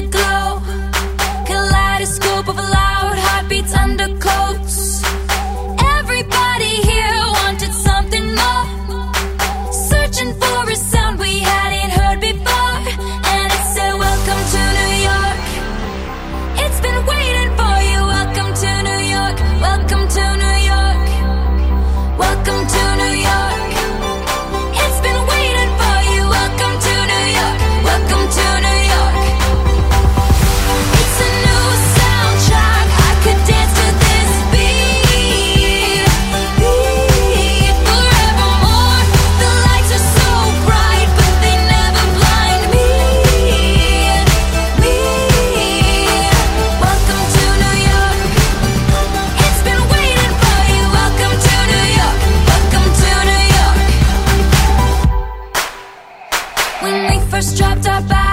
Go. glow. First dropped our up by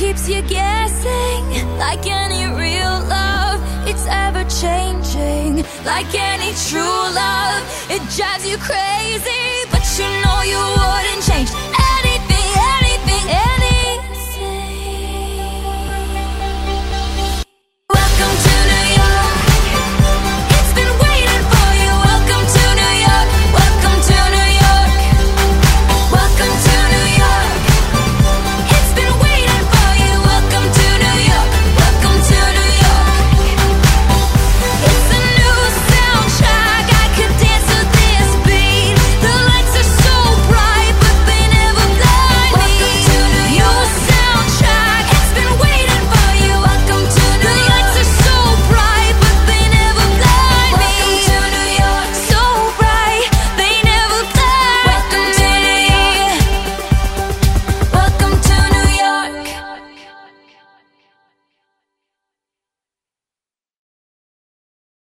keeps you guessing like any real love. It's ever changing like any true love. It drives you crazy but you know you wouldn't change.